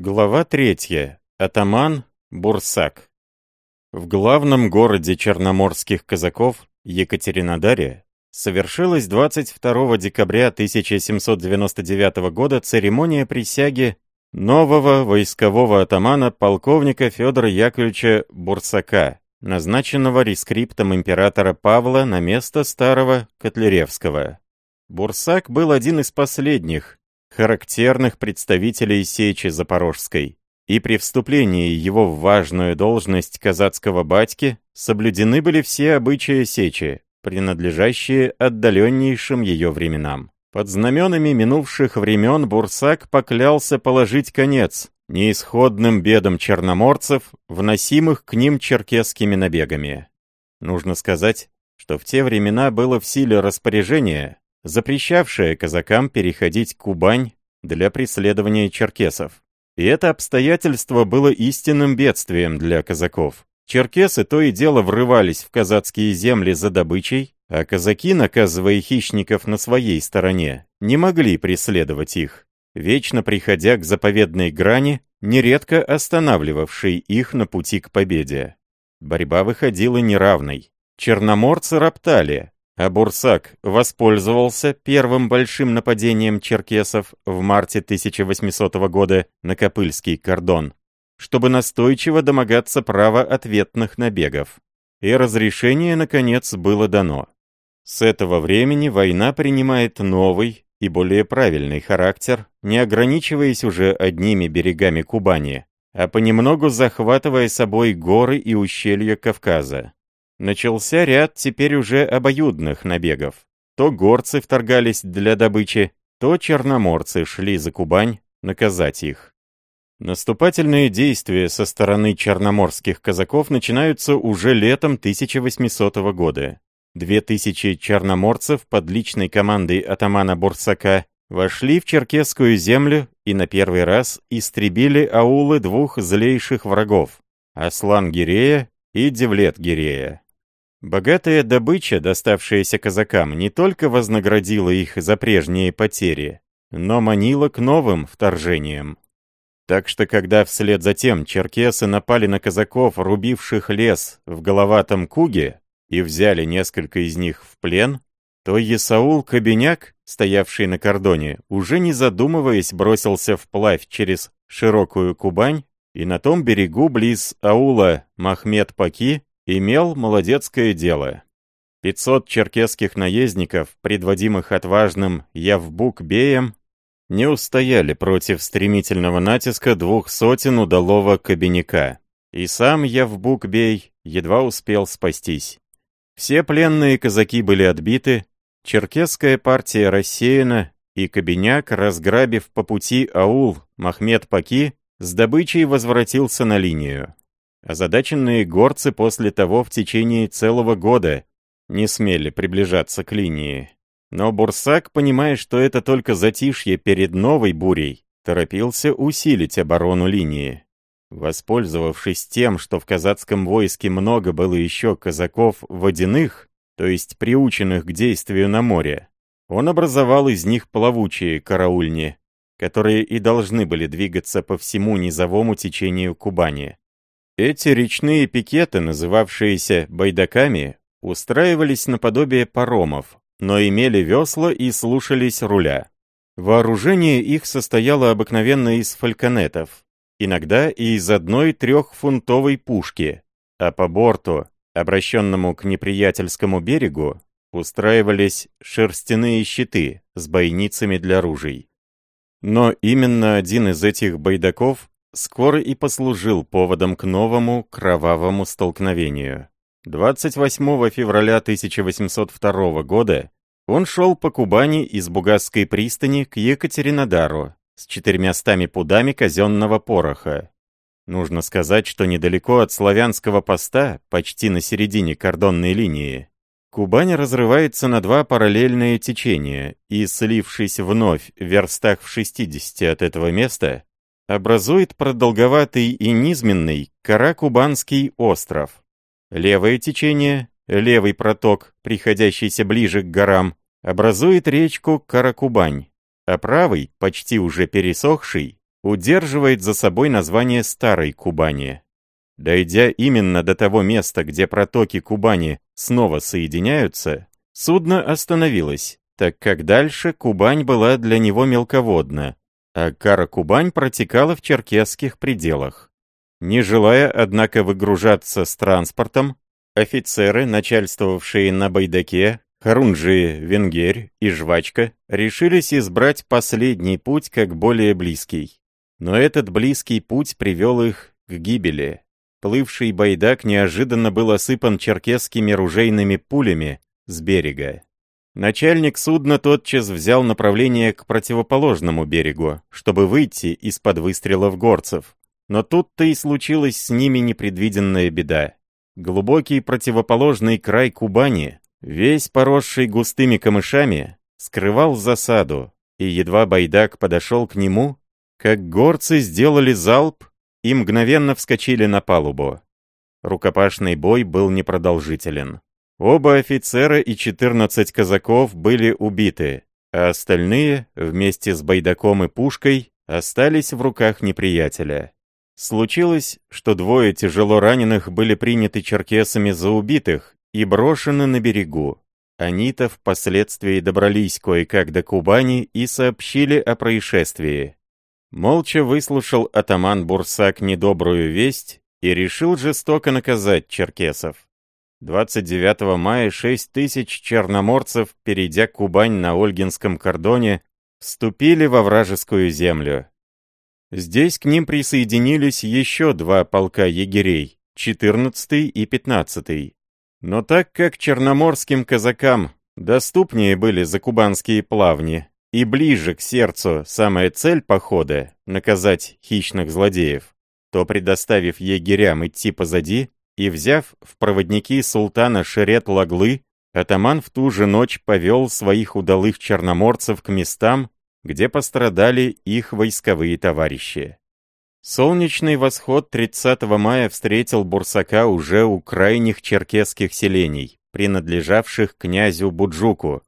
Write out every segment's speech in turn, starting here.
Глава третья. Атаман Бурсак. В главном городе черноморских казаков, Екатеринодаре, совершилась 22 декабря 1799 года церемония присяги нового войскового атамана полковника Федора Яковлевича Бурсака, назначенного рескриптом императора Павла на место старого Котляревского. Бурсак был один из последних, характерных представителей Сечи Запорожской, и при вступлении его в важную должность казацкого батьки соблюдены были все обычаи Сечи, принадлежащие отдаленнейшим ее временам. Под знаменами минувших времен Бурсак поклялся положить конец неисходным бедам черноморцев, вносимых к ним черкесскими набегами. Нужно сказать, что в те времена было в силе распоряжение, запрещавшая казакам переходить Кубань для преследования черкесов. И это обстоятельство было истинным бедствием для казаков. Черкесы то и дело врывались в казацкие земли за добычей, а казаки, наказывая хищников на своей стороне, не могли преследовать их, вечно приходя к заповедной грани, нередко останавливавшей их на пути к победе. Борьба выходила неравной. Черноморцы роптали, а Бурсак воспользовался первым большим нападением черкесов в марте 1800 года на Копыльский кордон, чтобы настойчиво домогаться права ответных набегов. И разрешение, наконец, было дано. С этого времени война принимает новый и более правильный характер, не ограничиваясь уже одними берегами Кубани, а понемногу захватывая собой горы и ущелья Кавказа. Начался ряд теперь уже обоюдных набегов. То горцы вторгались для добычи, то черноморцы шли за Кубань наказать их. Наступательные действия со стороны черноморских казаков начинаются уже летом 1800 года. Две тысячи черноморцев под личной командой атамана Бурсака вошли в черкесскую землю и на первый раз истребили аулы двух злейших врагов – Аслан-Гирея и Девлет-Гирея. Богатая добыча, доставшаяся казакам, не только вознаградила их за прежние потери, но манила к новым вторжениям. Так что когда вслед за тем черкесы напали на казаков, рубивших лес в головатом куге, и взяли несколько из них в плен, то Есаул Кабиняк, стоявший на кордоне, уже не задумываясь бросился вплавь через широкую Кубань, и на том берегу близ аула Махмед-Паки имел молодецкое дело. 500 черкесских наездников, предводимых отважным Явбук-беем, не устояли против стремительного натиска двух сотен удалого кабиняка. И сам Явбук-бей едва успел спастись. Все пленные казаки были отбиты, черкесская партия рассеяна, и Кабиняк, разграбив по пути аул Махмед-Паки, с добычей возвратился на линию. Озадаченные горцы после того в течение целого года не смели приближаться к линии. Но Бурсак, понимая, что это только затишье перед новой бурей, торопился усилить оборону линии. Воспользовавшись тем, что в казацком войске много было еще казаков водяных, то есть приученных к действию на море, он образовал из них плавучие караульни, которые и должны были двигаться по всему низовому течению Кубани. Эти речные пикеты, называвшиеся байдаками, устраивались наподобие паромов, но имели весла и слушались руля. Вооружение их состояло обыкновенно из фальконетов, иногда и из одной трехфунтовой пушки, а по борту, обращенному к неприятельскому берегу, устраивались шерстяные щиты с бойницами для ружей. Но именно один из этих байдаков скоро и послужил поводом к новому кровавому столкновению. 28 февраля 1802 года он шел по Кубани из Бугасской пристани к Екатеринодару с четырьмястами пудами казенного пороха. Нужно сказать, что недалеко от славянского поста, почти на середине кордонной линии, Кубань разрывается на два параллельные течения, и, слившись вновь в верстах в 60 от этого места, образует продолговатый и низменный Каракубанский остров. Левое течение, левый проток, приходящийся ближе к горам, образует речку Каракубань, а правый, почти уже пересохший, удерживает за собой название Старой Кубани. Дойдя именно до того места, где протоки Кубани снова соединяются, судно остановилось, так как дальше Кубань была для него мелководна, а Кара-Кубань протекала в черкесских пределах. Не желая, однако, выгружаться с транспортом, офицеры, начальствовавшие на Байдаке, Харунжи, Венгерь и Жвачка, решились избрать последний путь как более близкий. Но этот близкий путь привел их к гибели. Плывший байдак неожиданно был осыпан черкесскими ружейными пулями с берега. Начальник судна тотчас взял направление к противоположному берегу, чтобы выйти из-под выстрелов горцев. Но тут-то и случилась с ними непредвиденная беда. Глубокий противоположный край Кубани, весь поросший густыми камышами, скрывал засаду, и едва Байдак подошел к нему, как горцы сделали залп и мгновенно вскочили на палубу. Рукопашный бой был непродолжителен. Оба офицера и 14 казаков были убиты, а остальные, вместе с байдаком и пушкой, остались в руках неприятеля. Случилось, что двое тяжело раненых были приняты черкесами за убитых и брошены на берегу. Они-то впоследствии добрались кое-как до Кубани и сообщили о происшествии. Молча выслушал атаман Бурсак недобрую весть и решил жестоко наказать черкесов. 29 мая 6 тысяч черноморцев, перейдя Кубань на Ольгинском кордоне, вступили во вражескую землю. Здесь к ним присоединились еще два полка егерей, 14 и 15 Но так как черноморским казакам доступнее были закубанские плавни и ближе к сердцу самая цель похода — наказать хищных злодеев, то, предоставив егерям идти позади и взяв в проводники султана Шерет-Лаглы, атаман в ту же ночь повел своих удалых черноморцев к местам, где пострадали их войсковые товарищи. Солнечный восход 30 мая встретил Бурсака уже у крайних черкесских селений, принадлежавших князю Буджуку.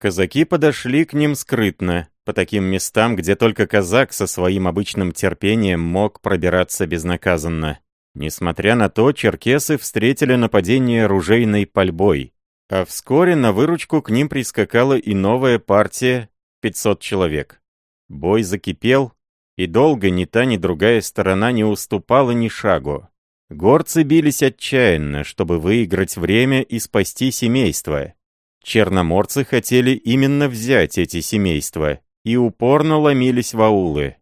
Казаки подошли к ним скрытно, по таким местам, где только казак со своим обычным терпением мог пробираться безнаказанно. Несмотря на то, черкесы встретили нападение ружейной пальбой, а вскоре на выручку к ним прискакала и новая партия 500 человек. Бой закипел, и долго ни та, ни другая сторона не уступала ни шагу. Горцы бились отчаянно, чтобы выиграть время и спасти семейство. Черноморцы хотели именно взять эти семейства и упорно ломились в аулы.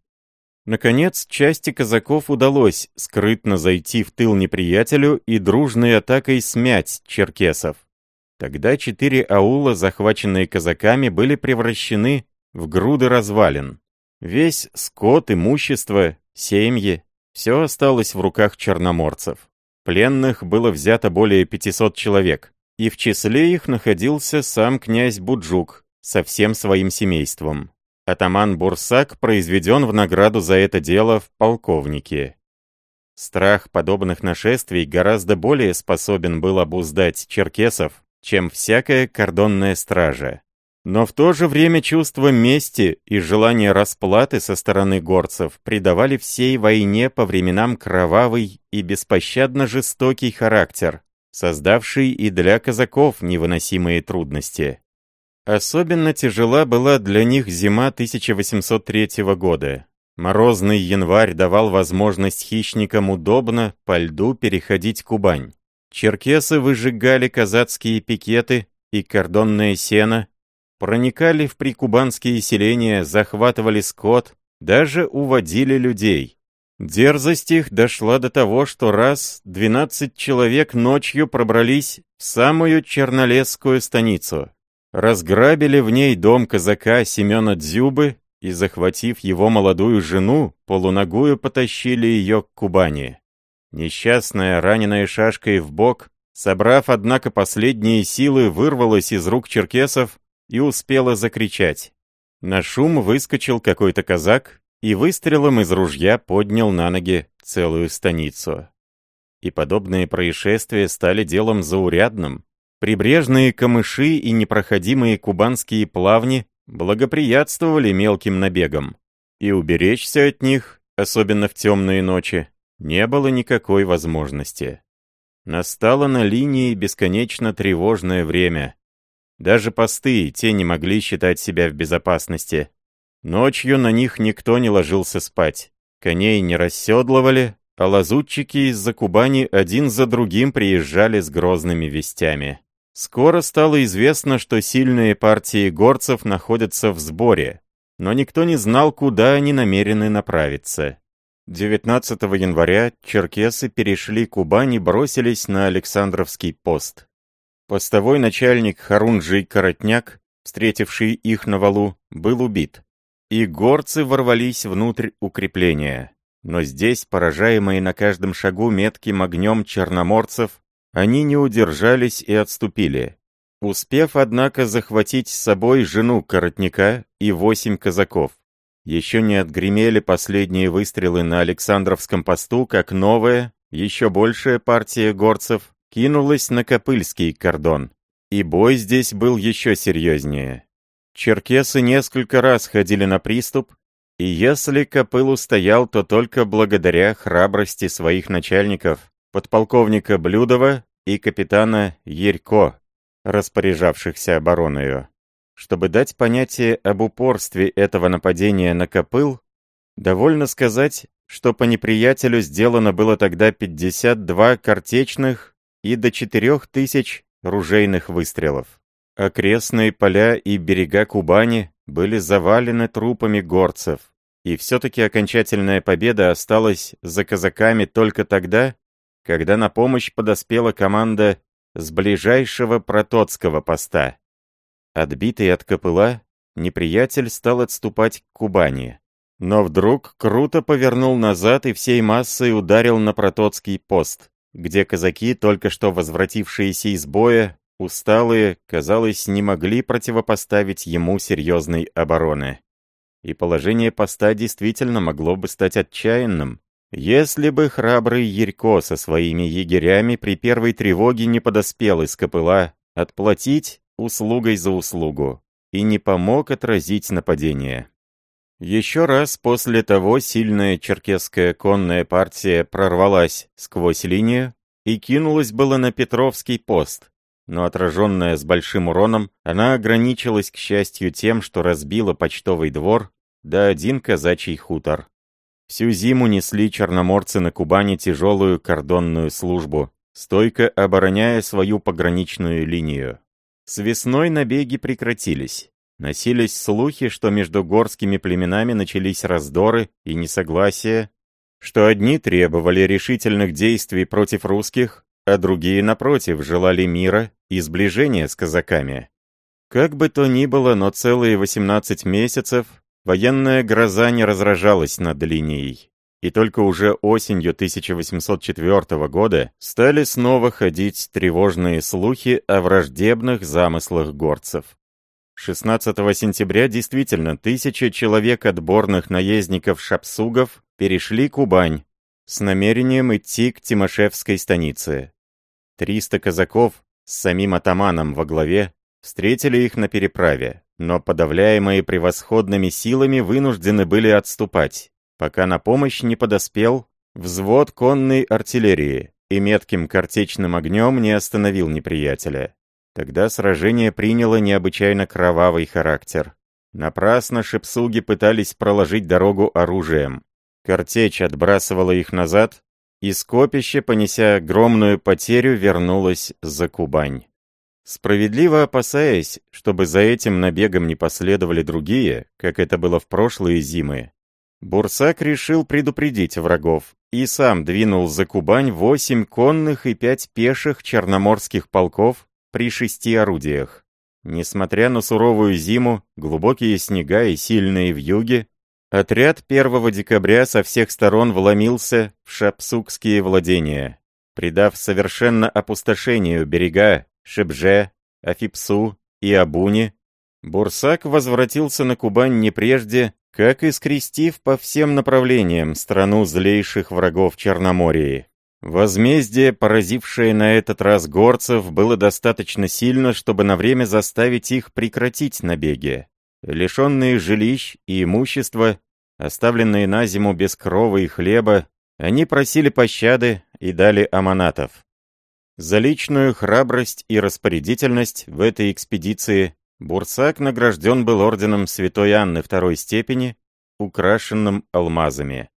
Наконец, части казаков удалось скрытно зайти в тыл неприятелю и дружной атакой смять черкесов. Тогда четыре аула, захваченные казаками, были превращены в груды развалин. Весь скот, имущество, семьи — все осталось в руках черноморцев. Пленных было взято более 500 человек, и в числе их находился сам князь Буджук со всем своим семейством. Атаман Бурсак произведен в награду за это дело в полковнике. Страх подобных нашествий гораздо более способен был обуздать черкесов, чем всякая кордонная стража. Но в то же время чувство мести и желание расплаты со стороны горцев придавали всей войне по временам кровавый и беспощадно жестокий характер, создавший и для казаков невыносимые трудности. Особенно тяжела была для них зима 1803 года. Морозный январь давал возможность хищникам удобно по льду переходить Кубань. Черкесы выжигали казацкие пикеты и кордонное сено, проникали в прикубанские селения, захватывали скот, даже уводили людей. Дерзость их дошла до того, что раз 12 человек ночью пробрались в самую Чернолесскую станицу. Разграбили в ней дом казака Семена Дзюбы и, захватив его молодую жену, полуногую потащили ее к Кубани. Несчастная, раненая шашкой в бок, собрав, однако, последние силы, вырвалась из рук черкесов и успела закричать. На шум выскочил какой-то казак и выстрелом из ружья поднял на ноги целую станицу. И подобные происшествия стали делом заурядным. Прибрежные камыши и непроходимые кубанские плавни благоприятствовали мелким набегам, и уберечься от них особенно в темные ночи, не было никакой возможности. Настало на линии бесконечно тревожное время. Даже посты те не могли считать себя в безопасности. Ночью на них никто не ложился спать. Коней не расседлывали, а лазутчики из-за Кубани один за другим приезжали с грозными вестями. Скоро стало известно, что сильные партии горцев находятся в сборе, но никто не знал, куда они намерены направиться. 19 января черкесы перешли Кубань и бросились на Александровский пост. Постовой начальник Харунжий Коротняк, встретивший их на валу, был убит и горцы ворвались внутрь укрепления. Но здесь, поражаемые на каждом шагу метким огнем черноморцев, они не удержались и отступили. Успев, однако, захватить с собой жену коротника и восемь казаков. Еще не отгремели последние выстрелы на Александровском посту, как новая, еще большая партия горцев кинулась на Копыльский кордон. И бой здесь был еще серьезнее. Черкесы несколько раз ходили на приступ, и если Копыл устоял, то только благодаря храбрости своих начальников, подполковника Блюдова и капитана Ерько, распоряжавшихся обороною. Чтобы дать понятие об упорстве этого нападения на Копыл, довольно сказать, что по неприятелю сделано было тогда 52 картечных и до 4000 ружейных выстрелов. Окрестные поля и берега Кубани были завалены трупами горцев, и все-таки окончательная победа осталась за казаками только тогда, когда на помощь подоспела команда с ближайшего протоцкого поста. Отбитый от Копыла, неприятель стал отступать к Кубани. Но вдруг круто повернул назад и всей массой ударил на Протоцкий пост, где казаки, только что возвратившиеся из боя, усталые, казалось, не могли противопоставить ему серьезной обороны. И положение поста действительно могло бы стать отчаянным, если бы храбрый Ерько со своими егерями при первой тревоге не подоспел из копыла отплатить услугой за услугу и не помог отразить нападение. Еще раз после того сильная черкесская конная партия прорвалась сквозь линию и кинулась было на Петровский пост, но отраженная с большим уроном, она ограничилась, к счастью, тем, что разбила почтовый двор да один казачий хутор. Всю зиму несли черноморцы на Кубани тяжелую кордонную службу, стойко обороняя свою пограничную линию. С весной набеги прекратились. Носились слухи, что между горскими племенами начались раздоры и несогласия, что одни требовали решительных действий против русских, а другие, напротив, желали мира и сближения с казаками. Как бы то ни было, но целые 18 месяцев военная гроза не разражалась над линией. И только уже осенью 1804 года стали снова ходить тревожные слухи о враждебных замыслах горцев. 16 сентября действительно тысячи человек отборных наездников-шапсугов перешли Кубань с намерением идти к Тимошевской станице. Триста казаков с самим атаманом во главе встретили их на переправе, но подавляемые превосходными силами вынуждены были отступать, пока на помощь не подоспел взвод конной артиллерии и метким картечным огнем не остановил неприятеля. Тогда сражение приняло необычайно кровавый характер. Напрасно шепсуги пытались проложить дорогу оружием. Картечь отбрасывала их назад, и скопище, понеся огромную потерю, вернулось за Кубань. Справедливо опасаясь, чтобы за этим набегом не последовали другие, как это было в прошлые зимы, Бурсак решил предупредить врагов и сам двинул за Кубань восемь конных и пять пеших черноморских полков при шести орудиях. Несмотря на суровую зиму, глубокие снега и сильные вьюги, Отряд 1 декабря со всех сторон вломился в шапсукские владения, придав совершенно опустошению берега Шебже, Афипсу и Абуни. Бурсак возвратился на Кубань не прежде, как и скрестив по всем направлениям страну злейших врагов Черномории. Возмездие, поразившее на этот раз горцев, было достаточно сильно, чтобы на время заставить их прекратить набеги. Лишенные жилищ и имущества, оставленные на зиму без крова и хлеба, они просили пощады и дали аманатов. За личную храбрость и распорядительность в этой экспедиции Бурсак награжден был орденом Святой Анны второй степени, украшенным алмазами.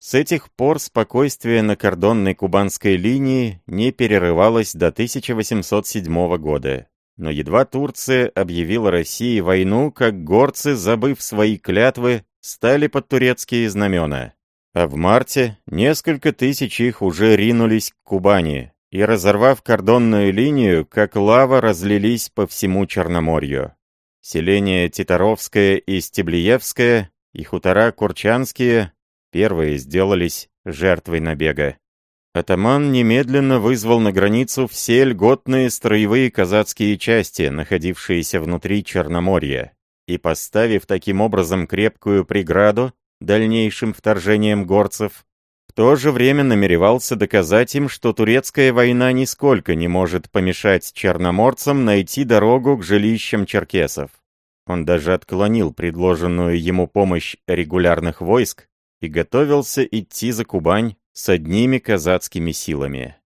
С этих пор спокойствие на кордонной кубанской линии не перерывалось до 1807 года. Но едва Турция объявила России войну, как горцы, забыв свои клятвы, стали под турецкие знамена. А в марте несколько тысяч их уже ринулись к Кубани и, разорвав кордонную линию, как лава разлились по всему Черноморью. Селения Титаровское и Стеблиевское и хутора Курчанские Первые сделались жертвой набега. Атаман немедленно вызвал на границу все льготные строевые казацкие части, находившиеся внутри Черноморья, и, поставив таким образом крепкую преграду дальнейшим вторжением горцев, то же время намеревался доказать им, что турецкая война нисколько не может помешать черноморцам найти дорогу к жилищам черкесов. Он даже отклонил предложенную ему помощь регулярных войск, и готовился идти за Кубань с одними казацкими силами.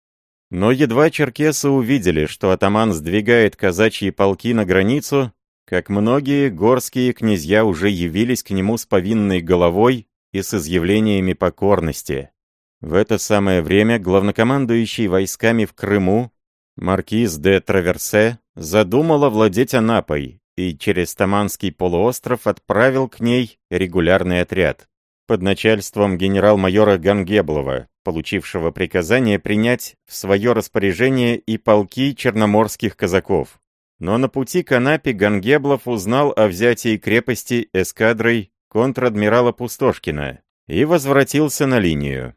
Но едва черкесы увидели, что атаман сдвигает казачьи полки на границу, как многие горские князья уже явились к нему с повинной головой и с изъявлениями покорности. В это самое время главнокомандующий войсками в Крыму, маркиз де Траверсе, задумал овладеть Анапой и через Таманский полуостров отправил к ней регулярный отряд под начальством генерал-майора Гангеблова, получившего приказание принять в свое распоряжение и полки черноморских казаков. Но на пути к Анапе Гангеблов узнал о взятии крепости эскадрой контр-адмирала Пустошкина и возвратился на линию.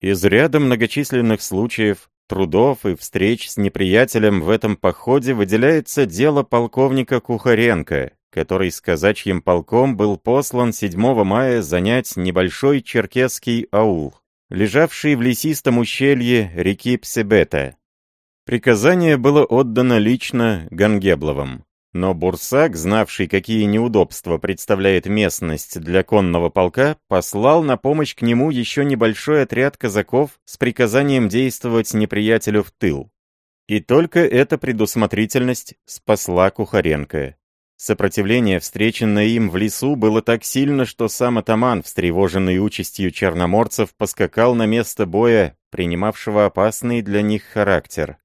Из ряда многочисленных случаев, трудов и встреч с неприятелем в этом походе выделяется дело полковника Кухаренко, который с казачьим полком был послан 7 мая занять небольшой черкесский аул, лежавший в лесистом ущелье реки Псебета. Приказание было отдано лично Гангебловым. Но Бурсак, знавший, какие неудобства представляет местность для конного полка, послал на помощь к нему еще небольшой отряд казаков с приказанием действовать неприятелю в тыл. И только эта предусмотрительность спасла Кухаренко. Сопротивление, встреченное им в лесу, было так сильно, что сам атаман, встревоженный участью черноморцев, поскакал на место боя, принимавшего опасный для них характер.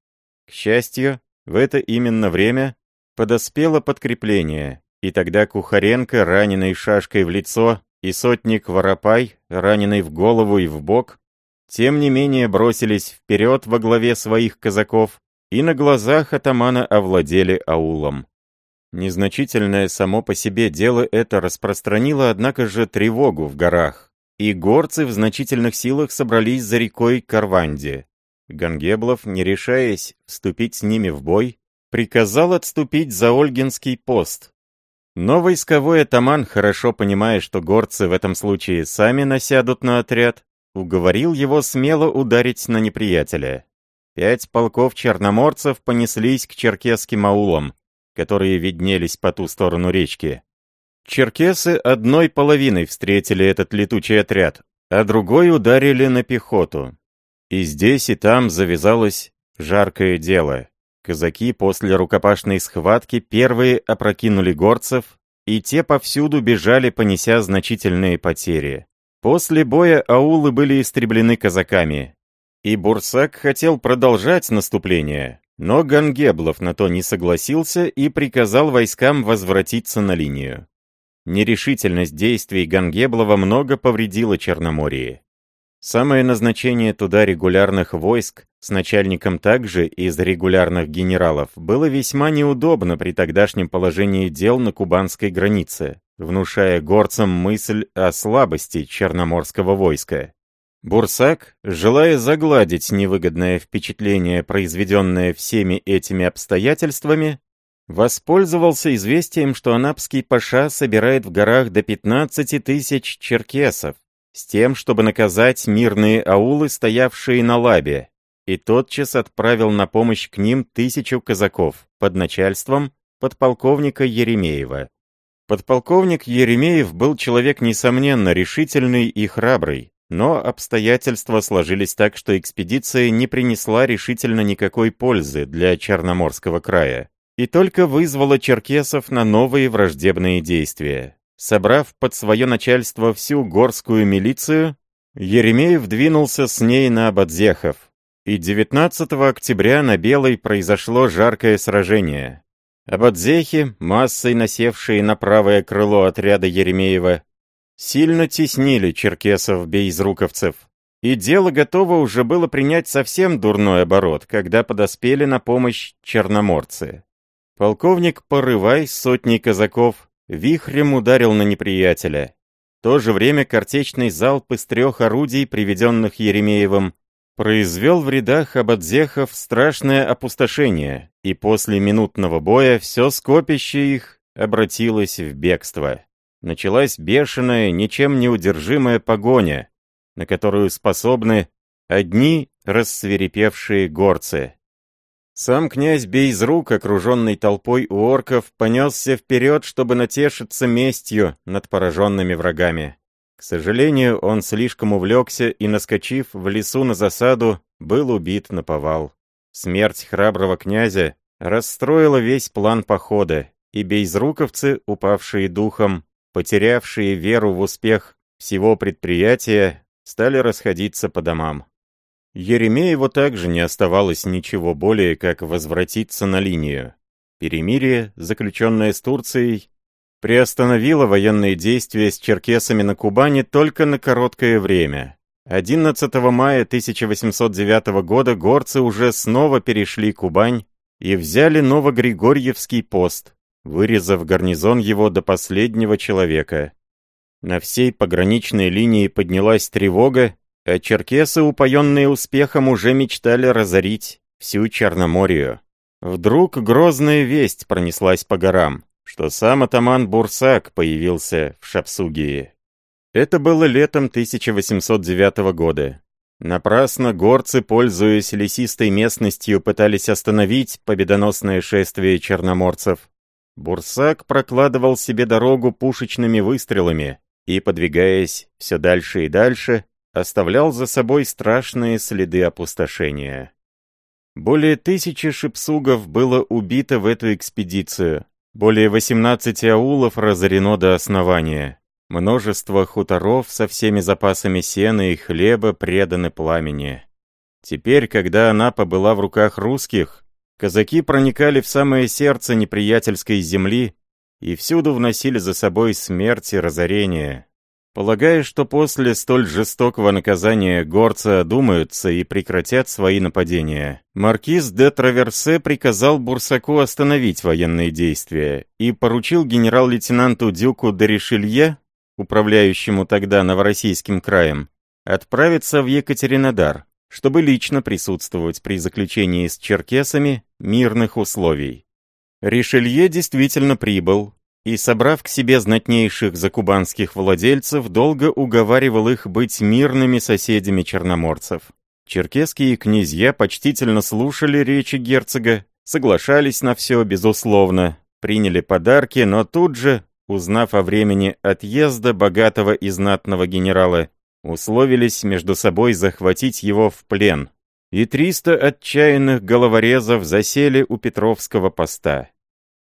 К счастью, в это именно время подоспело подкрепление, и тогда Кухаренко, раненый шашкой в лицо, и сотник Воропай, раненый в голову и в бок, тем не менее бросились вперед во главе своих казаков и на глазах атамана овладели аулом. Незначительное само по себе дело это распространило, однако же, тревогу в горах, и горцы в значительных силах собрались за рекой Карванди. Гангеблов, не решаясь вступить с ними в бой, приказал отступить за Ольгинский пост. Но войсковой атаман, хорошо понимая, что горцы в этом случае сами насядут на отряд, уговорил его смело ударить на неприятеля. Пять полков черноморцев понеслись к черкесским аулам, которые виднелись по ту сторону речки. Черкесы одной половиной встретили этот летучий отряд, а другой ударили на пехоту. И здесь, и там завязалось жаркое дело. Казаки после рукопашной схватки первые опрокинули горцев, и те повсюду бежали, понеся значительные потери. После боя аулы были истреблены казаками, и Бурсак хотел продолжать наступление, но Гангеблов на то не согласился и приказал войскам возвратиться на линию. Нерешительность действий Гангеблова много повредила Черноморье. Самое назначение туда регулярных войск с начальником также из регулярных генералов было весьма неудобно при тогдашнем положении дел на кубанской границе, внушая горцам мысль о слабости черноморского войска. Бурсак, желая загладить невыгодное впечатление, произведенное всеми этими обстоятельствами, воспользовался известием, что анапский паша собирает в горах до 15 тысяч черкесов, с тем, чтобы наказать мирные аулы, стоявшие на лабе, и тотчас отправил на помощь к ним тысячу казаков под начальством подполковника Еремеева. Подполковник Еремеев был человек, несомненно, решительный и храбрый, но обстоятельства сложились так, что экспедиция не принесла решительно никакой пользы для Черноморского края и только вызвала черкесов на новые враждебные действия. Собрав под свое начальство всю горскую милицию, Еремеев двинулся с ней на Абадзехов, и 19 октября на Белой произошло жаркое сражение. Абадзехи, массой насевшие на правое крыло отряда Еремеева, сильно теснили черкесов-бейзруковцев, и дело готово уже было принять совсем дурной оборот, когда подоспели на помощь черноморцы. Полковник Порывай, сотни казаков, вихрем ударил на неприятеля, то же время картечный залп из трех орудий, приведенных Еремеевым, произвел в рядах абадзехов страшное опустошение, и после минутного боя все скопище их обратилось в бегство. Началась бешеная, ничем не удержимая погоня, на которую способны одни рассверепевшие горцы. Сам князь Бейзрук, окруженный толпой у орков, понесся вперед, чтобы натешиться местью над пораженными врагами. К сожалению, он слишком увлекся и, наскочив в лесу на засаду, был убит на повал. Смерть храброго князя расстроила весь план похода, и бейзруковцы, упавшие духом, потерявшие веру в успех всего предприятия, стали расходиться по домам. Еремееву также не оставалось ничего более, как возвратиться на линию. Перемирие, заключенное с Турцией, приостановило военные действия с черкесами на Кубани только на короткое время. 11 мая 1809 года горцы уже снова перешли Кубань и взяли Новогригорьевский пост, вырезав гарнизон его до последнего человека. На всей пограничной линии поднялась тревога, а черкесы, упоенные успехом, уже мечтали разорить всю Черноморию. Вдруг грозная весть пронеслась по горам, что сам атаман Бурсак появился в Шапсугии. Это было летом 1809 года. Напрасно горцы, пользуясь лесистой местностью, пытались остановить победоносное шествие черноморцев. Бурсак прокладывал себе дорогу пушечными выстрелами и, подвигаясь все дальше и дальше, оставлял за собой страшные следы опустошения. Более тысячи шипсугов было убито в эту экспедицию, более 18 аулов разорено до основания. Множество хуторов со всеми запасами сена и хлеба преданы пламени. Теперь, когда Анапа была в руках русских, казаки проникали в самое сердце неприятельской земли и всюду вносили за собой смерть и разорение. Полагая, что после столь жестокого наказания горцы одумаются и прекратят свои нападения, маркиз де Траверсе приказал Бурсаку остановить военные действия и поручил генерал-лейтенанту Дюку де Ришелье, управляющему тогда Новороссийским краем, отправиться в Екатеринодар, чтобы лично присутствовать при заключении с черкесами мирных условий. Ришелье действительно прибыл, и, собрав к себе знатнейших закубанских владельцев, долго уговаривал их быть мирными соседями черноморцев. Черкесские князья почтительно слушали речи герцога, соглашались на все, безусловно, приняли подарки, но тут же, узнав о времени отъезда богатого и знатного генерала, условились между собой захватить его в плен. И триста отчаянных головорезов засели у Петровского поста.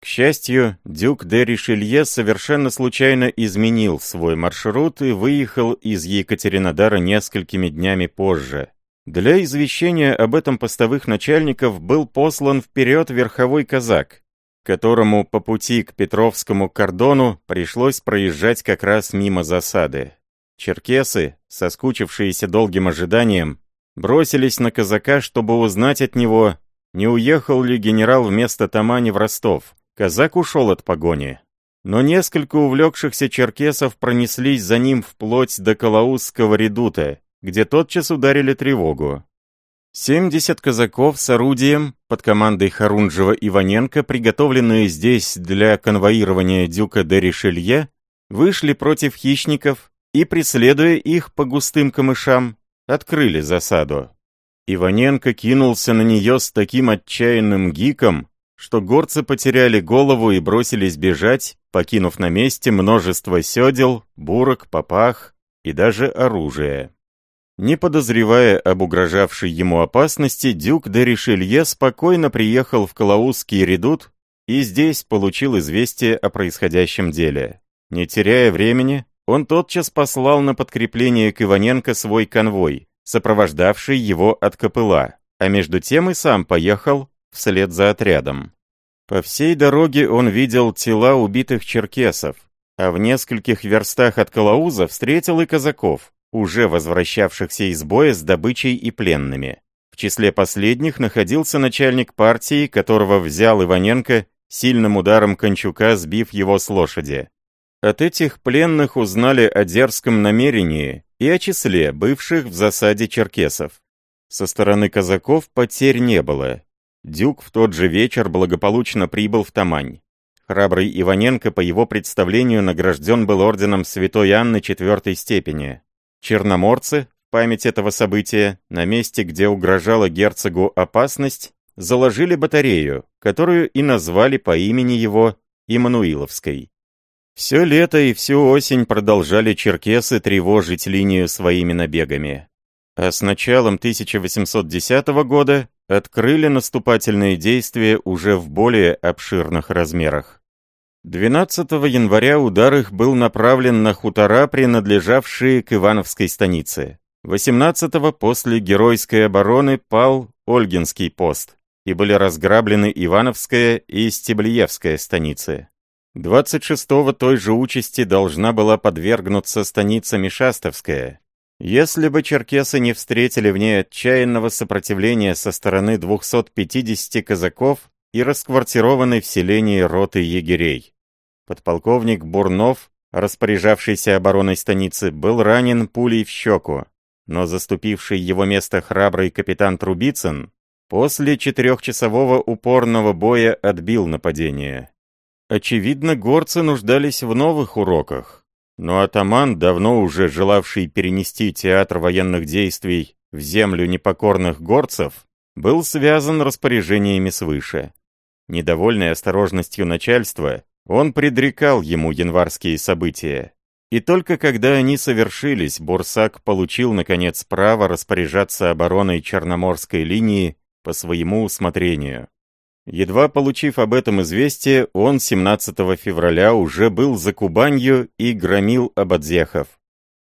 К счастью, дюк де Ришелье совершенно случайно изменил свой маршрут и выехал из Екатеринодара несколькими днями позже. Для извещения об этом постовых начальников был послан вперед верховой казак, которому по пути к Петровскому кордону пришлось проезжать как раз мимо засады. Черкесы, соскучившиеся долгим ожиданием, бросились на казака, чтобы узнать от него, не уехал ли генерал вместо Тамани в Ростов. Казак ушел от погони. Но несколько увлекшихся черкесов пронеслись за ним вплоть до Калаузского редута, где тотчас ударили тревогу. 70 казаков с орудием под командой Харунжева Иваненко, приготовленные здесь для конвоирования дюка де Ришелье, вышли против хищников и, преследуя их по густым камышам, открыли засаду. Иваненко кинулся на нее с таким отчаянным гиком, что горцы потеряли голову и бросились бежать, покинув на месте множество седел, бурок, попах и даже оружие. Не подозревая об угрожавшей ему опасности, дюк де Ришелье спокойно приехал в Калаузский редут и здесь получил известие о происходящем деле. Не теряя времени, он тотчас послал на подкрепление к Иваненко свой конвой, сопровождавший его от Копыла, а между тем и сам поехал вслед за отрядом. По всей дороге он видел тела убитых черкесов, а в нескольких верстах от Калауза встретил и казаков, уже возвращавшихся из боя с добычей и пленными. В числе последних находился начальник партии, которого взял Иваненко, сильным ударом Кончука сбив его с лошади. От этих пленных узнали о дерзком намерении и о числе бывших в засаде черкесов. Со стороны казаков потерь не было. Дюк в тот же вечер благополучно прибыл в Тамань. Храбрый Иваненко по его представлению награжден был орденом Святой Анны четвертой степени. Черноморцы, память этого события, на месте, где угрожала герцогу опасность, заложили батарею, которую и назвали по имени его Иммануиловской. Все лето и всю осень продолжали черкесы тревожить линию своими набегами. А с началом 1810 года открыли наступательные действия уже в более обширных размерах. 12 января удар их был направлен на хутора, принадлежавшие к Ивановской станице. 18-го после геройской обороны пал Ольгинский пост, и были разграблены Ивановская и Стеблиевская станицы. 26-го той же участи должна была подвергнуться станица Мишастовская. Если бы черкесы не встретили в ней отчаянного сопротивления со стороны 250 казаков, и расквартированный в селении роты егерей. Подполковник Бурнов, распоряжавшийся обороной станицы, был ранен пулей в щеку, но заступивший его место храбрый капитан Трубицын после четырехчасового упорного боя отбил нападение. Очевидно, горцы нуждались в новых уроках, но атаман, давно уже желавший перенести театр военных действий в землю непокорных горцев, был связан распоряжениями свыше. Недовольный осторожностью начальства, он предрекал ему январские события. И только когда они совершились, Бурсак получил, наконец, право распоряжаться обороной Черноморской линии по своему усмотрению. Едва получив об этом известие, он 17 февраля уже был за Кубанью и громил Абадзехов.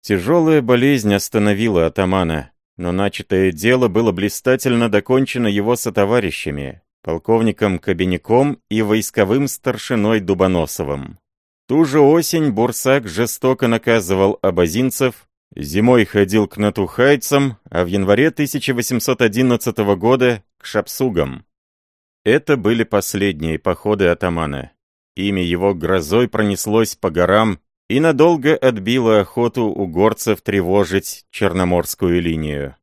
Тяжелая болезнь остановила атамана, но начатое дело было блистательно докончено его сотоварищами, полковником Кабиняком и войсковым старшиной Дубоносовым. Ту же осень Бурсак жестоко наказывал абазинцев, зимой ходил к натухайцам, а в январе 1811 года к шапсугам. Это были последние походы атамана. Имя его грозой пронеслось по горам и надолго отбило охоту у горцев тревожить Черноморскую линию.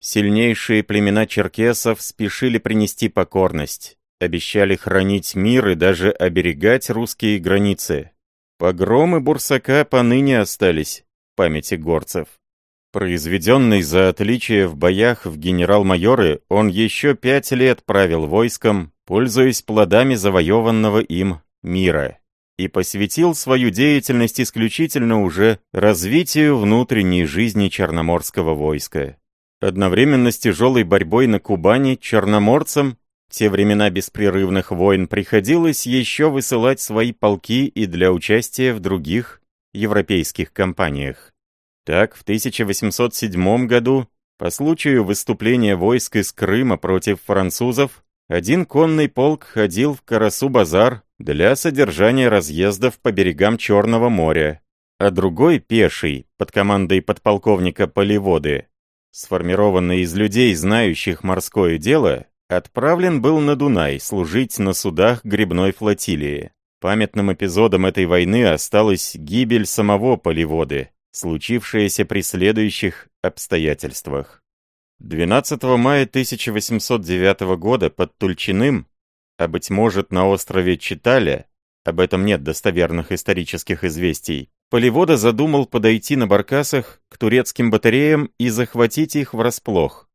Сильнейшие племена черкесов спешили принести покорность, обещали хранить мир и даже оберегать русские границы. Погромы Бурсака поныне остались в памяти горцев. Произведенный за отличие в боях в генерал-майоры, он еще пять лет правил войском, пользуясь плодами завоеванного им мира, и посвятил свою деятельность исключительно уже развитию внутренней жизни черноморского войска. Одновременно с тяжелой борьбой на Кубани черноморцам в те времена беспрерывных войн приходилось еще высылать свои полки и для участия в других европейских кампаниях. Так, в 1807 году, по случаю выступления войск из Крыма против французов, один конный полк ходил в Карасу-базар для содержания разъездов по берегам Черного моря, а другой, пеший, под командой подполковника Поливоды, сформированный из людей, знающих морское дело, отправлен был на Дунай служить на судах грибной флотилии. Памятным эпизодом этой войны осталась гибель самого Поливоды, случившаяся при следующих обстоятельствах. 12 мая 1809 года под Тульчиным, а быть может на острове Читаля, об этом нет достоверных исторических известий, Полевода задумал подойти на баркасах к турецким батареям и захватить их врасплох.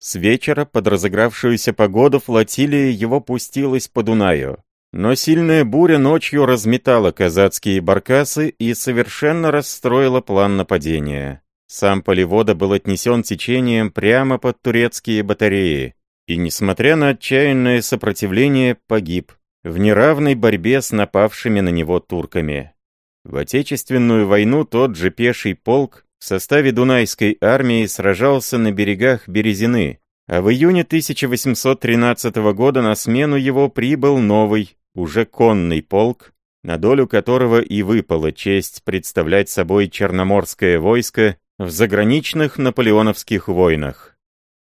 С вечера под разыгравшуюся погоду флотилия его пустилась по Дунаю. Но сильная буря ночью разметала казацкие баркасы и совершенно расстроила план нападения. Сам полевода был отнесен течением прямо под турецкие батареи, и, несмотря на отчаянное сопротивление, погиб в неравной борьбе с напавшими на него турками. В Отечественную войну тот же пеший полк в составе Дунайской армии сражался на берегах Березины, а в июне 1813 года на смену его прибыл новый, уже конный полк, на долю которого и выпала честь представлять собой черноморское войско в заграничных наполеоновских войнах.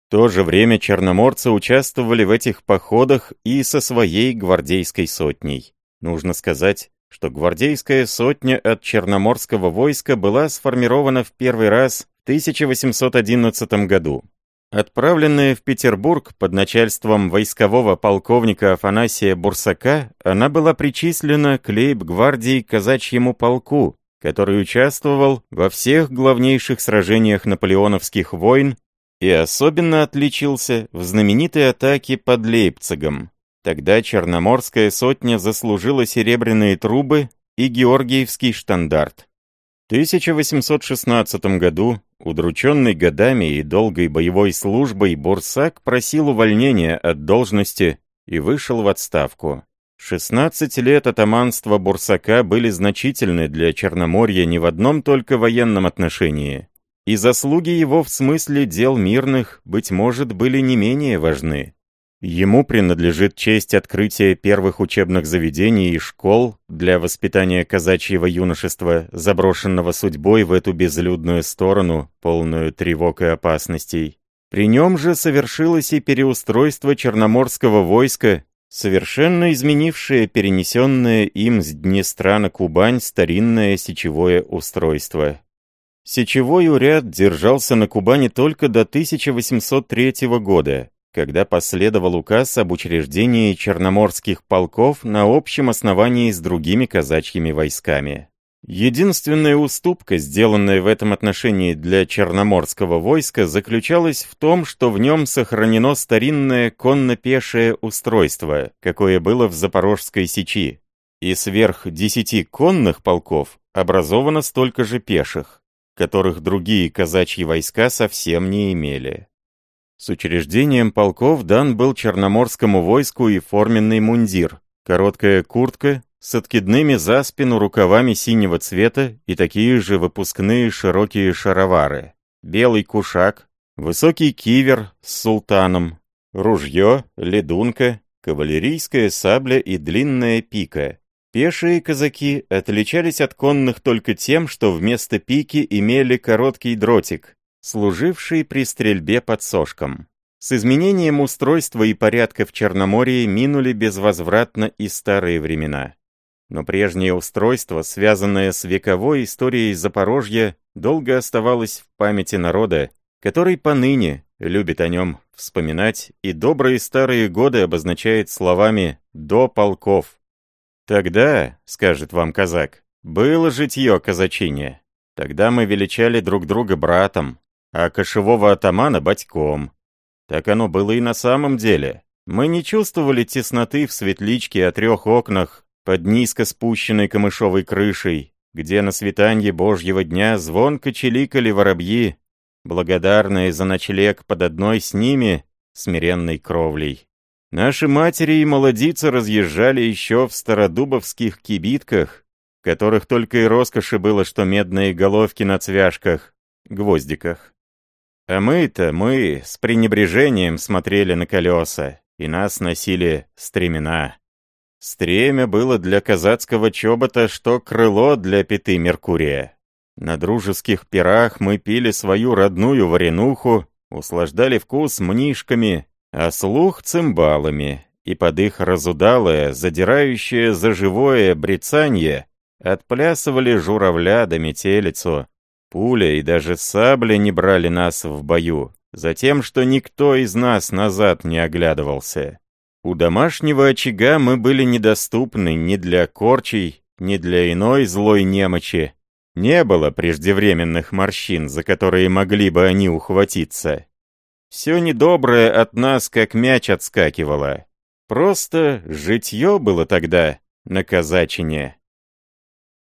В то же время черноморцы участвовали в этих походах и со своей гвардейской сотней. Нужно сказать, что гвардейская сотня от черноморского войска была сформирована в первый раз в 1811 году. Отправленная в Петербург под начальством войскового полковника Афанасия Бурсака, она была причислена к лейб-гвардии казачьему полку, который участвовал во всех главнейших сражениях наполеоновских войн и особенно отличился в знаменитой атаке под Лейпцигом. Тогда Черноморская сотня заслужила серебряные трубы и Георгиевский штандарт. В 1816 году Удрученный годами и долгой боевой службой, Бурсак просил увольнения от должности и вышел в отставку. 16 лет атаманства Бурсака были значительны для Черноморья не в одном только военном отношении. И заслуги его в смысле дел мирных, быть может, были не менее важны. Ему принадлежит честь открытия первых учебных заведений и школ для воспитания казачьего юношества, заброшенного судьбой в эту безлюдную сторону, полную тревог и опасностей. При нем же совершилось и переустройство черноморского войска, совершенно изменившее перенесенное им с Днестра на Кубань старинное сечевое устройство. Сечевой уряд держался на Кубани только до 1803 года, когда последовал указ об учреждении черноморских полков на общем основании с другими казачьими войсками. Единственная уступка, сделанная в этом отношении для черноморского войска, заключалась в том, что в нем сохранено старинное конно-пешее устройство, какое было в Запорожской сечи, и сверх десяти конных полков образовано столько же пеших, которых другие казачьи войска совсем не имели. С учреждением полков дан был Черноморскому войску и форменный мундир, короткая куртка с откидными за спину рукавами синего цвета и такие же выпускные широкие шаровары, белый кушак, высокий кивер с султаном, ружье, ледунка, кавалерийская сабля и длинная пика. Пешие казаки отличались от конных только тем, что вместо пики имели короткий дротик, служивший при стрельбе под сошком. С изменением устройства и порядка в Черноморье минули безвозвратно и старые времена. Но прежнее устройство, связанное с вековой историей Запорожья, долго оставалось в памяти народа, который поныне любит о нем вспоминать и добрые старые годы обозначает словами «до полков». «Тогда, — скажет вам казак, — было житье казачине. Тогда мы величали друг друга братом, а кошевого атамана — батьком. Так оно было и на самом деле. Мы не чувствовали тесноты в светличке о трех окнах под низко спущенной камышовой крышей, где на свитанье Божьего дня звонко чиликали воробьи, благодарные за ночлег под одной с ними смиренной кровлей. Наши матери и молодицы разъезжали еще в стародубовских кибитках, в которых только и роскоши было, что медные головки на цвяшках, гвоздиках. А мы-то, мы с пренебрежением смотрели на колеса, и нас носили стремена. Стремя было для казацкого чобота, что крыло для пяты Меркурия. На дружеских пирах мы пили свою родную варенуху, услаждали вкус мнишками, а слух цимбалами, и под их разудалое, задирающее за живое брецанье отплясывали журавля да метелицу, Пуля и даже сабля не брали нас в бою, за тем, что никто из нас назад не оглядывался. У домашнего очага мы были недоступны ни для корчей, ни для иной злой немочи. Не было преждевременных морщин, за которые могли бы они ухватиться. Все недоброе от нас как мяч отскакивало. Просто житье было тогда на казачине.